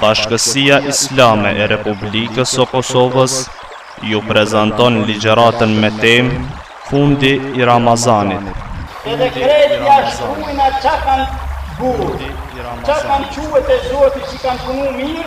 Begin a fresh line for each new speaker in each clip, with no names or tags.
Bashkësia Islame e Republikës së Kosovës ju prezanton ligjëratën me temë Fundi i Ramazanit.
Edhe krejt ja shkrujna ça kanë bu, ça kanë çue te Zoti që kanë punu mirë,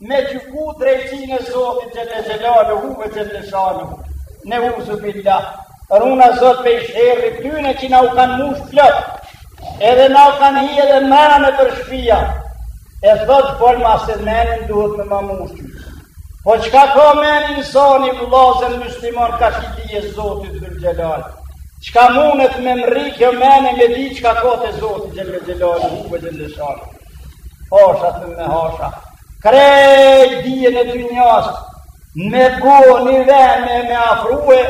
me gjyku drejtsin e Zotit xhel-le xhelaluhu ve xhel-le shanuhu. Neuzubilah, runa Zot pej sherri tyne që na u kanë mush plot, edhe na u kanë hi edhe mrena nëpër shpia, e thot boll ma se menin duhet me ma mush. Po çka ka menin soni vllazën musliman karshi dije Zotit xhel-le xhelal? Çka mundet me mrri kjo mene me di çka ka te Zoti xhel-le xhelaluhu ve xhel-le shanuhu. Hasha thumme hasha. Krejt dijen e dynjas, me bo një ven e me afrue,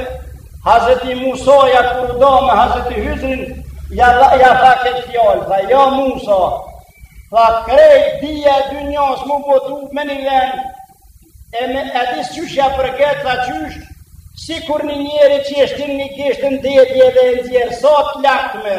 Hazreti Musa ja kur do me Hazreti Hyzrin, ja, ja tha këtë fjalë, tha ja Musa, tha krejt dija e dynjas m'u bo tu me një ven, e me e dit qysh ja përget, tha qysh, sikur një njeri që e shtin një gisht në det edhe nxjerr, sa të lakë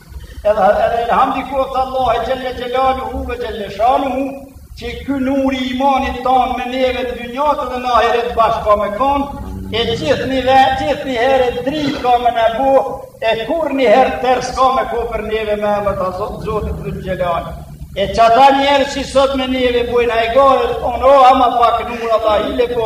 Edhe edhe elhamd i koftë Allahit xhel-le xhelaluhu ve xhel-le shanuhu, që ky nuri imanit tanë me neve te dynja edhe në ahiret bashkë ka me konë, e gjithnjë dhe gjithnjëherë dritë ka me na bu, e kurnjëherë terr s'ka me ko për neve me emën të Zotit xhel-le xhelalu. E që ata njerëz që sot me neve bujnë hajgare, onë o ama pak nura ta hile po,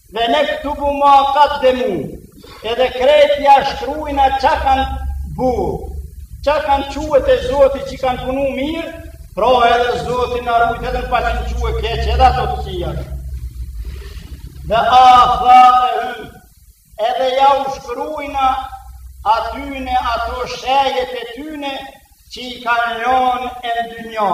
Ve nektubu ma kaddemu, edhe krejt ja shkrujna ça kanë bu, ça kanë çue te Zoti që kanë punu mirë, pra edhe Zoti na rujtë edhe në paçin çue keq edhe ato të kqia. Ve atharehum, edhe jau shkrujna atyne ato shejet e tyne që i kanë lonë në dynjo.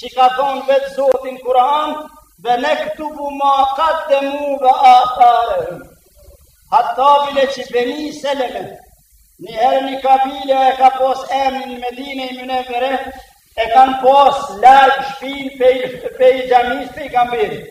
Që ka thonë vetë Zoti n'Kur'an, ve nektubu ma kaddemu ve athare. Hatta bile që Beni Seleme, një herë një kabile e ka pos emnin Medinei Munevvere, e kanë pos larg shpinë pej xhamis Pejgamberit.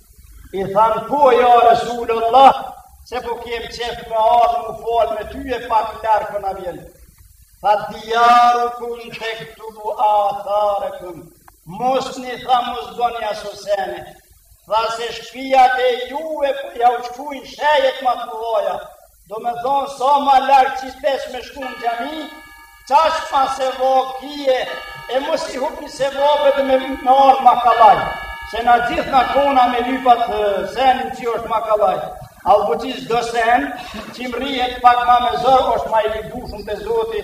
I thanë, po ja Resulallah, se po kem qef me ardhë m'u falë me ty e pak larg po na vjen. Tha dijarekum tuktebu atharukum, mosni tha mos boni aso sene, tha se shpijat e juve po jau shkrujnë shejet ma të mdhaja, Domethonë sa ma larg që e kesh me shku në xhami, qaq ma sevap kie, e mos i hupni sevapet me marrë ma kollaj, se na gjithë na kona me lyp at sen që është ma kollaj. Halbuki çdo sen, që mërrihet pak ma me zor, është ma i lypshëm te Zoti,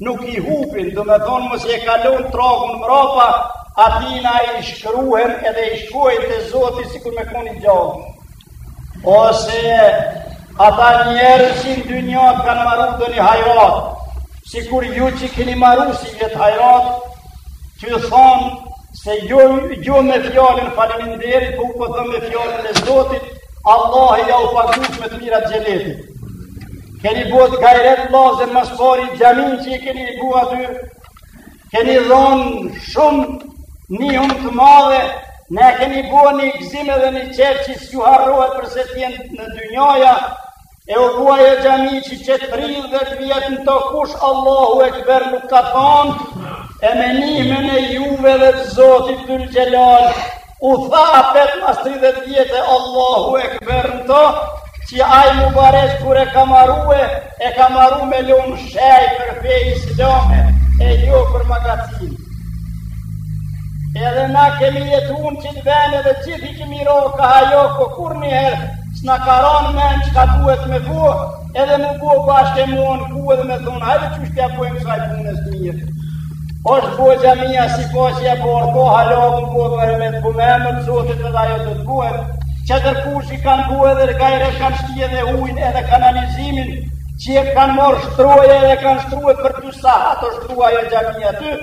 Nuk i hupin, domethonë masi e kalon pragun mrapa, atina i shkruhen edhe i shkojnë te Zoti sikur me konë gjallë. Ose ata njerëz që në dynja kanë maru doni hajrat, sikur ju që keni maru si qet hajrat, që thonë se jo me fjalën faleminderit, po po dhe me fjalën e Zotit, Allahi jau paguftë me të mirat xhenetit. Keni bu gajret vllazën ma s'pari xhaminë që e keni bu aty, keni dhonë shumë një nihmë të madhe, na keni bu një gzim edhe një qejf që s'ju harrohet për sa t'jen dynjaja, e u bu ajo xhami që qe tridhetë vjet në to kush Allahu ekber nuk ka thonë, e me nihmën e juve dhe të Zotit dhul xhelal, U tha apet mas 30 vjete Allahu ekber në to, që ai mubareq kur e ka maru, e ka maru me lonë shej për fenë islame, e jo për magazinë. Edhe na kemi jetu në qit ven edhe gjithë i kemi ro kah ajo, po kurrë njëherë, s'na ka ro n'men çka duhet me bu, Edhe m'u bo bashkë e më onë ku edhe me thonë, hajde qysh t'ja bojmë ksaj punës të mirë. Osht bo xhamija si po që e po orko hala, më bo dhe me të bu, me emën të Zotit edhe ajo do të buhet. Që të rkush i kanë bu edhe gajret kanë shti edhe ujnë edhe kanalizimin, që e kanë marrë shtrojë edhe kanë shtru për dy sahat u shtru ajo xhami aty,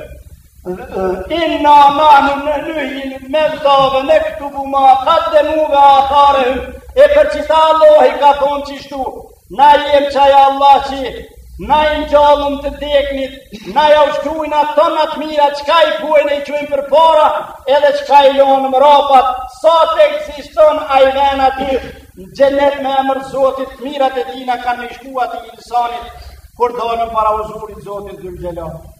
Inna nahnu nuhjil mevta ve nektubu ma kaddemu ve atharehum e për qita Allahi ka thonë qishtu na jem qaj Allah që na i ngjallum të deknit na jau shkrujmë ato tana të mirat çka i bujnë e i çojnë përpara edhe çka i lonë mrapa sa të ekziston ai ven aty në xhenet me emër Zotit të mirat e tina kanë me i shku ati insanit kur dalën para huzurit Zotit dhul xhelal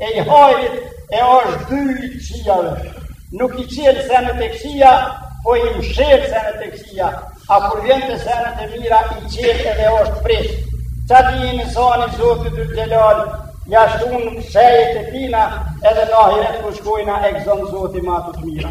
e i hajrit e është dry i kqijave. Nuk i çel senet e kqija, po i mshel senet e kqija. A kur vjen te senet e mira, i çel edhe është prijës. Qati insani Zoti dhul xhelal, ja shton shejet e tina, edhe në ahiret kur shkon e gëzon Zoti me ato të mira.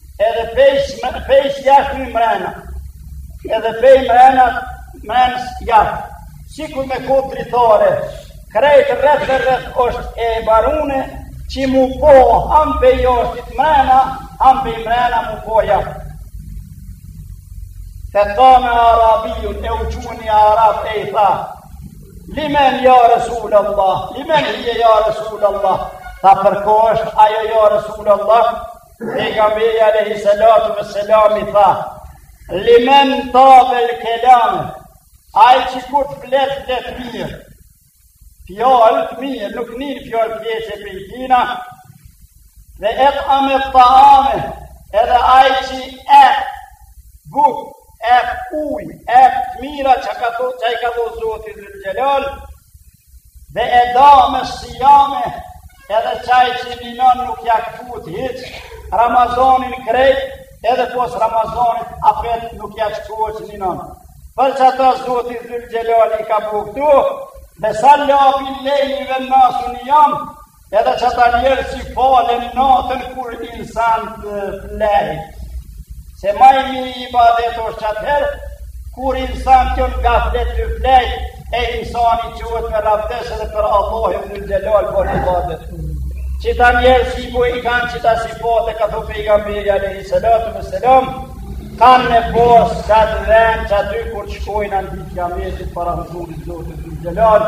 edhe pej, pej jashtë në mrena, edhe pej mrena, mrenës jashtë, sikur me konë dritare, krejt rreth e rreth është e barune, që m'u pa hem pej jashtit mrena, hem pej mrena m'u pa jashtë. Fe kame arabijun, e u çu ni arab e i tha, limen ja Resul Allah, limen hije ja Resul Allah, tha për kon është ajo ja Resul Allah, Pejgamberi alayhi salatu wassalam i tha: "Limen tabel kelame, ai që kur të flet flet mirë. Fjalë të mirë, nuk nin fjalë të keqe prej tina. Ve et'ame taame, edhe ai që jep bukë, jep ujë, jep t'mira që ka thot, që ka thot Zoti Zul Xhelal, Ve edame sijame, edhe qaj që ninon nuk ja këput hiq, Ramazonin krejt, edhe pos Ramazonit apet nuk ja këput që ninon. Për qata Zoti Zul Xhelali ka bu këtu, dhe sa lapin lejni dhe nasu një jamë, Edhe qata njerëz që falen natën kur insant flejn. Se ma i miri ibadet është atëherë, kur insant jon n'gaflet flejn, e insani çohet merr abdes dhe për Allahin Zul Xhelal bon ibadet. Qata njerëz që i kanë qeta sifate ka thon Pejgamberi alejhi salatu ve selam, kanë me pas qat ven qaty kur të shkojnë në ditë kijametit para huzurit Zotit Zul Xhelal,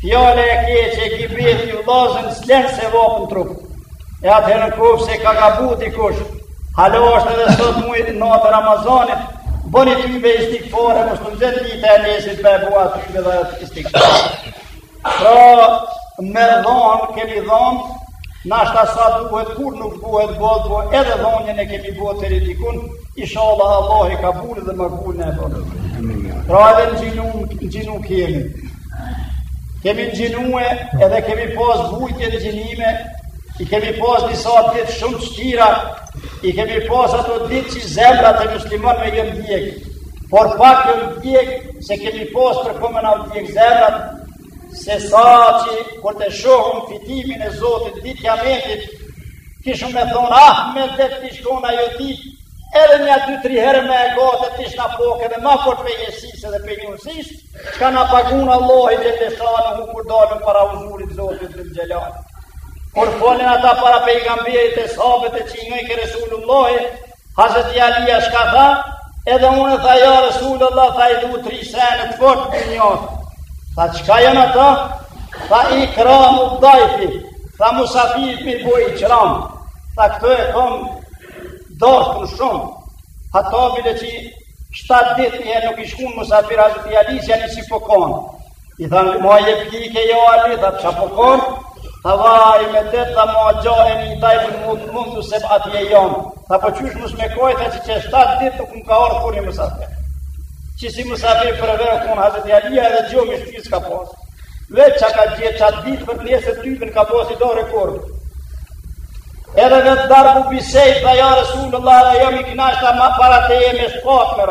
Fjala e keqe e gibeti namazin s'len sevap në trupë. E atëherë në qoftë se ka gabu dikush, halo është edhe sot muj e natë Ramazanit, boni tybe istigfar, mos pritni të nesrit me bo tybe dhe istigfar. Pra, me dhonë, kemi dhonë, nashta sa duhet kur nuk duhet bëhet, po edhe dhonjën e kemi bëhet të ritikun, Inshallah Allahi kabul dhe makbul në e bërë. Pra edhe agjinu, agjinu kemi. Kemi agjinue edhe kemi pas vujtje në agjinime, i kemi pas disa ditë shumë shtira, i kemi pas ato ditë që zemrat e muslimonëve jon djekë. Por pak jon djekë se kemi pas për t'na djek zemrat, Se sa që kur të shohëm fitimin e Zotit ditë kijametit, kishëm me thonë, ah, me dhe të shkona jo ditë, edhe një dy tri herë me e gote të ishna poke dhe ma fort prej etjes dhe prej urisë, çka na pagun Allahi xhel-le shanuhu kur dalum para huzurit Zotit Zul Xhelal. Por folin ata para pejgamberit e sahabët e i ngojke Resulullohi, Hazreti Alija shka tha, edhe unë tha ja Resulullah, tha i du tri sene fort n'dynjo. Tha çka janë ata? Tha ikramu dajfi, tha musafirit me i bo iqram. Tha këtë e kom dashtun shumë. Tha bile qe shtatë ditë një nuk i shkun musafir Hazreti Alisë, ja nisi po kon. I tha në mua je pjike ja Ali, tha ça po kon, tha vaj medet tha mua gjo e një taj për mund mund të sep ati e jon, tha po qysh mos me kajt, tha qe shtatë ditë nuk m'ka ardh kurrnji musafir. Që si musafir për vërë kun Hazreti Alia edhe gjo në shpi s'ka pas. Veç çka ka gjet qat ditë për njëse të typin ka pas i do rekord. Edhe ved darbu bissejf, tha ja Resulullah, dhe jom i knaqt ma para të jemi shpat me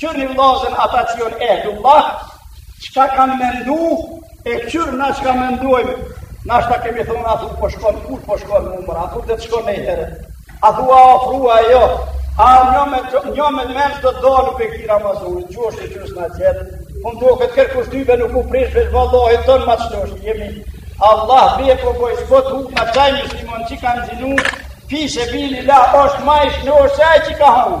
Qyrni vllazën ata që jonë e të vlasë, çka kanë mendu, e qyr na çka mendojmë, na shka kemi thonë, a thu po shkonë, kur po shkonë në umërë, a thu dhe të shkonë e herë, a thu a ofrua e jo, a një me, një me menë të do në pekti Ramazoni, që është e qërës në qëtë, unë po do këtë kërë kushtyve nuk u prishë, vesh vëllohi të në ma që është, jemi, Allah bje po po i s'po të hu, ma qaj musliman që ka agjinu, fi sebilillah, është ma i shnoshë, që ka hu,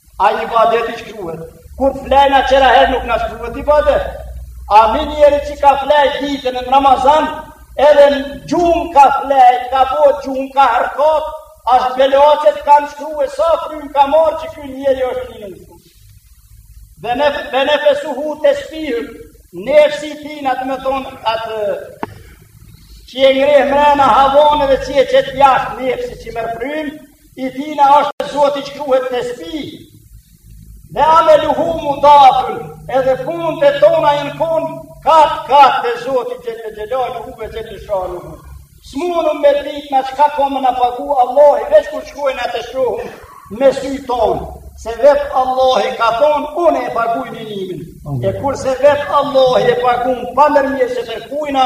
Ai ibadet i shkruhet. Kur flejna tjera herë nuk na shkruhet ibadet. Ama njeri që ka flejt ditën në Ramazan, edhe në gjumë ka flejt, ka bo gjumë, ka harrkat, ashtu melaqet kanë shkru, sa frymë ka marrë qeky njeri është një në shkruhet. Ve ne, ve nefesuhu tesbihun, nefesi i tina do me thonë atë që e ngreh mrena havon dhe që e qet jashtë nefesi që merr frymë, i tina te Zoti shkruhet tespi, ve ameluhu mudafun, edhe punët tona i në konë, kat kat te Zoti xhelle xhelaluhu me që të shonu. S'mundna me dit na çka ka me na pagu Allahi veç kur shkojmë atje shohim me sy tonë, se vetë Allahi ka thonë, unë e paguj agjinimin. E kur se vetë Allahi e pagun pa nërmjetsi të kërkujna,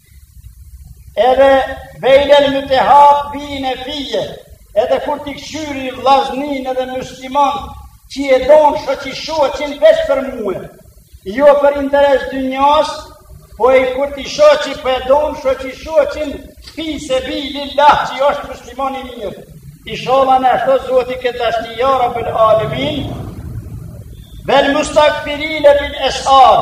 Edhe bejnel mutehabbine fije, edhe kur t'i këqyri vllaznin edhe musliman, që e don shoqi shoqin veç për mue, jo për interes dynjas, po e kur t'i shoh që po e don shoqi shoqin fi sebilillah që është musliman i mirë. Ishalla na ashtë te Zoti këtë ashtë ja Rabbul alemin, vel mustagfirine bil es'har,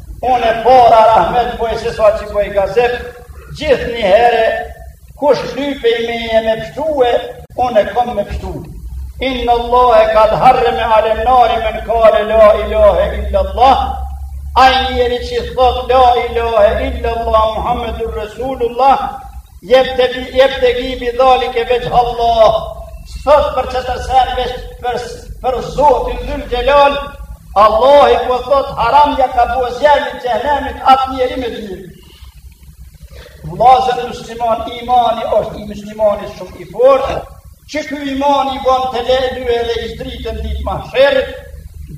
Unë ma para rahmet boj se sa që boj gazep, gjithnjëherë, kush lyp prej meje me pështue, unë e kom me pështu. Innallahe kad harreme alennari men kale la ilahe illa Allah, ai njeri që thot la ilahe illa Allah Muhammedur Resulullah, Jebtegi bi dhalike vexhallah, sot për qetë sebeb, për zotin dhul xhelal, Allahi po thot haram ja ka bo zjermin e xhehnemit atë njeri me dhjim. Vllazën musliman imani është i muslimanit shumë i fortë, Që ky iman i bon delil edhe i zdritën ditë mahsherit,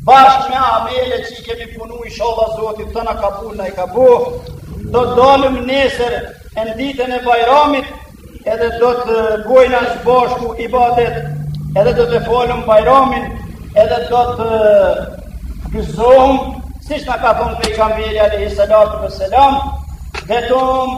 bashkë me amele që i kemi punu inshallah Zoti kto na kabul na i ka bo, do të dalëm nesër në ditën e bajramit, edhe do të bojmë së bashku ibadet, edhe do ta falëm bajramin, edhe do të gëzohëm, siç na ka thonë Pejgamberi alejhi salatu ves selam, vetëm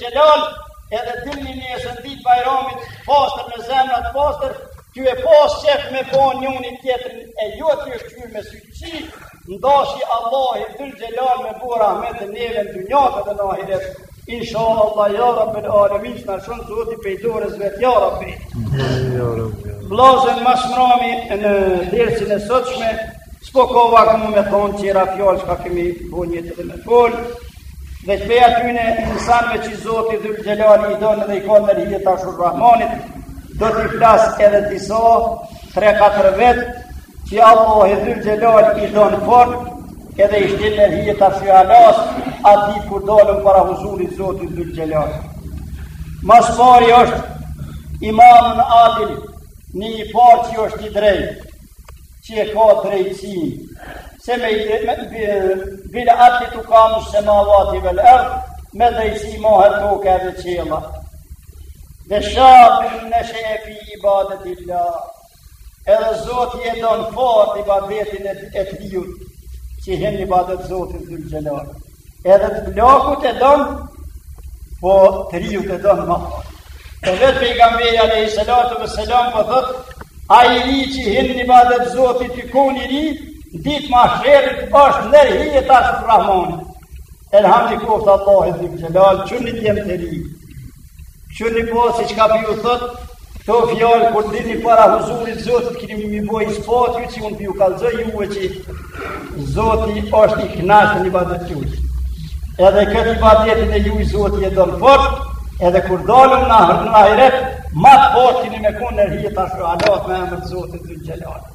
Xhelal, edhe dilni nesër n'ditë bajramit, pastër me zemrat pastër, tu e pas qef me pa njëni tjetrin, e jo tu u kqyr me sy qit, n'dashtë Allahi dhul xhelal me bo rahmet neve në dynja edhe në ahiret, inshallah, ja rabbil alemin, s'na lshon Zoti pej dorës vet, ja rabbi. Vllazën ma s'mrami në dersin e sotshme, S'po ka vakt mo me thonë qëto fjalë çka kemi bo nijet me folë, veç pej atyne insanve që Zoti dhul xhelal i don dhe i ka nër hije t'Arshurrahmanit, do t'i flas edhe disa, tre, katër vetë, që Allahi dhul xhelal i don fort, edhe i shtin nër hije t'Arshi Alas, aty kur dalëm para huzurit Zotit dhul xhelal. Ma s'pari është imamun adil, një i parë që është i drejtë, që e ka drejtësinë, se bil adli tekumus semavati vel erd, me drejtësi mahet toka edhe qiella. Ve shabun neshe'e fi ibadetilah, edhe Zoti e don fort ibadetin e të riut, që hin n'ibadet Zotit dhul xhelal. Edhe të plakut e don, po të riut e don ma. E vetë Pejgamberi alejhi salatu ves selam po thot, ai i ri që i hin n'ibadet Zotit tu kon i ri, ditë mahsherit është nër hije t'Arshurrahmanit. Elhamdi koftë Allahit dhul xhelal, që një djemë të ri, Që një po, si çka po ju thot, kto fjalë, kur të dilni para huzurit zotit, kini me m'bo ispat, ju që unë po ju kallzoj juve që Zoti është i knaqtë n'ibadet t'juj. Edhe këtë ibadetin e juj Zoti e don fort, edhe kur dalëm njëherë në ahiret, ma të fort kini me konë nër hije t'Arshi Alas me emër zotit dhul xhelal.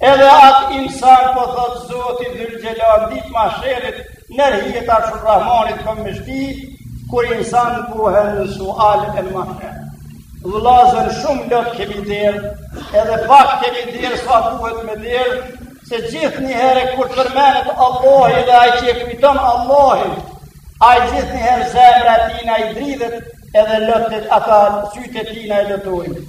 Edhe atë insan po thot Zoti Dhul Xhelal dit mahsherit nër hije t'arshu Rahmanit kom me shti kur insan bohen në sual e n'mahsher. Vëllazën shumë lot kemi derdh, edhe pak kemi derdh sa duhet me derdh, se gjithnjëherë kur përmenet Allahi dhe ai që e kujton Allahin, ai gjithnjëherë zemra e tina i dridhet edhe lotët ata sytë e tina i lotojnë.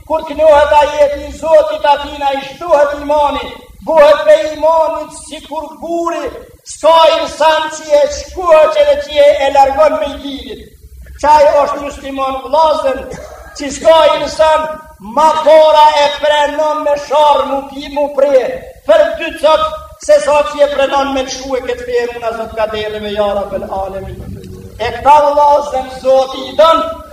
Kur kënohet ajeti i Zotit atina i shtohet imani, bohet me iman sikur guri, s'ka insan që e shkoq edhe që e largon mej dinit. Qaj është musliman vllazën, që s'ka insan ma para e pranon me sharrë mu pi mu pre, për dy copë sesa që e pranon me lshu këtë fe, runa Zot ka dhe dhe me ja Rabbel alemin. E këta vllazën, Zoti i don,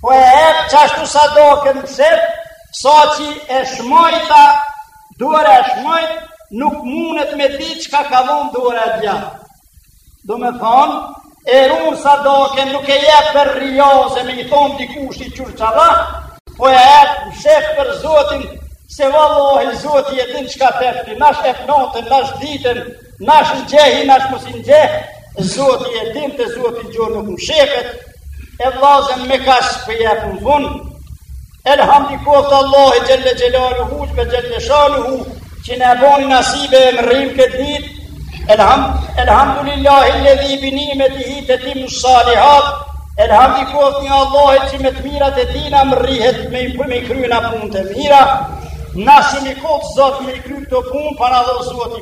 po e ep qashtu sadakën mshef, saqë e shmajta, dora e shmajt, nuk mundet me dit çka ka dhon dora e djath. Domethonë, e run sadakën nuk e jep për rija se me i thonë dikush qyr ça dha, po e ep mshef për Zotin, se vallahi Zoti e din çka jep ti, nash ep natën, nash ditën, Nash i gjehi, nash mos i gjehi, Zoti e din, te Zoti gjo nuk mshefet, e vllazën me kaq po i jap fund, elhamdi koftë Allahit xhel-le xhelaluhu, që për xhel-le shanuhu, që na boni nasib e mrrim këtë dit, elhamdu lil-lahi ledhi bi ni'metihi tetimmu salihat, elhamdi koftë një Allahi që me të mirat e tina mrrihet me i kry na punë të mira, Na s'jem kon t'zot me i kry kto punë, por edhe Zoti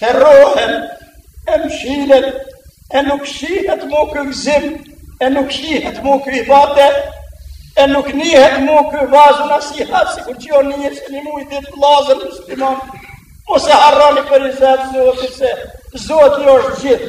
Terrohen, e mshilen, e nuk shihet mo ky gëzim, e nuk shihet mo ky ibadet, e nuk nihet mo ky vaz e nasihat, sikur që u ni qe një muj ditë vllazën musliman mos e harroni për izet të Zotit, se Zoti osht gjithë,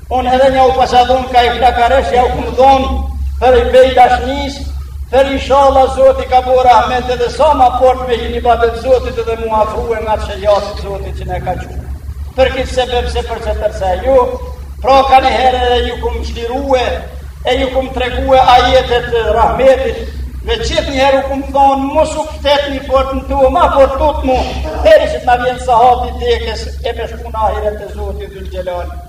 Unë edhe n'ju paça dhon ka i flakaresh, jau kom dhonë, prej dashnis, për inshalla Zoti na bo rahmet edhe sa ma fort me hi n'ibadet Zotit edhe mu afrue nga që jasit Zotit që ne ka që. Për këtë sebep se për qetër sen jo, pra kanjëherë edhe ju kom shlirue, e ju kom tregue ajetet rahmetit, Me qëtë një herë u kom thonë, mos u këtet një fort në tuë, ma fort të të mu, deri që të na vjen sahati dhe e kësë e me shku n'ahiret te Zoti Dhul Xhelal.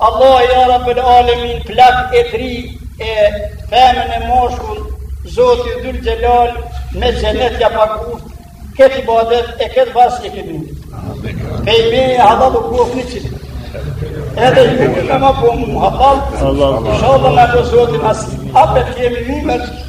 Allah ja Rabbel alemin plak e t'ri e femën e mashkull, Zoti Dhul Xhelal, me xhenet ja pagoft, këtë ibadet e këtë vaz e këtë një. Prej meje hallall u koft një qëtë. Edhe ju koft ma boni hallall, inshalla e për Zoti mas, apet kemi një mërë,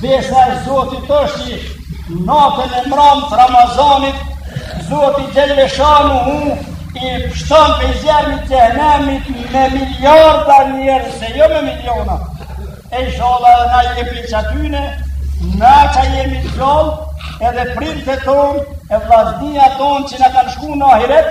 Besa e Zotit osht natën e mramë të Ramazanit, Zoti xhel-leshanuhu i pshton pej zjermit të xhehnemit me miliarda njerz, jo me miliona. E ishalla edhe na jem pej qatyne, na që jemi gjallë, edhe prindt tonë, e vllaznia tonë që na kanë shku në ahiret,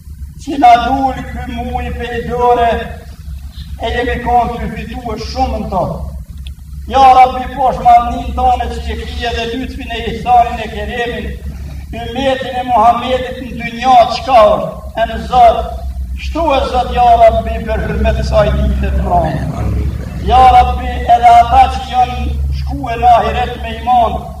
Që na dul ky muj pej dore, e jemi konë të fitue shumë në to. Ja, rabi, pash madhninë tane që që kje dhe lytëfin e ihsanin e keremin, ymetin e Muhammedit në dynja çka është, e në zor, pshtoje zot, ja, rabi, për hyrmet të ksaj dite t'mrame. Ja, rabi, edhe ata që janë shkue në ahiret me iman,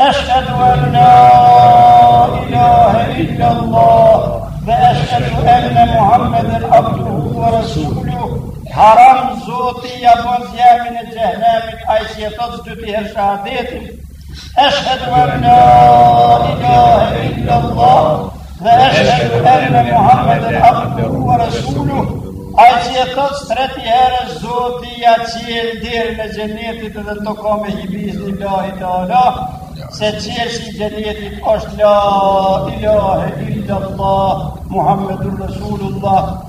أشهد أن لا إله إلا الله وأشهد أن محمدا عبده ورسوله حرام زوتي أبوز يا من الجهنم أيش يتصد فيها شهادتي أشهد أن لا إله إلا الله Dhe eshhedu enne Muhammeden abduhu wa rasuluh, ai që e thot tri herë Zoti ja çel derën e xhenetit dhe të ka me hi biiznilahi teala, se çelsi i xhenetit osht la ilahe illallah, Muhammedur Rasulullah,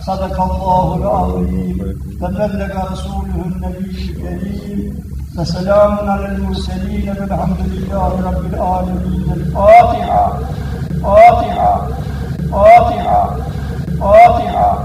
صدق الله العظيم تبلغ رسوله النبي الكريم فسلام على المرسلين والحمد لله رب العالمين الفاتحة الفاتحة الفاتحة الفاتحة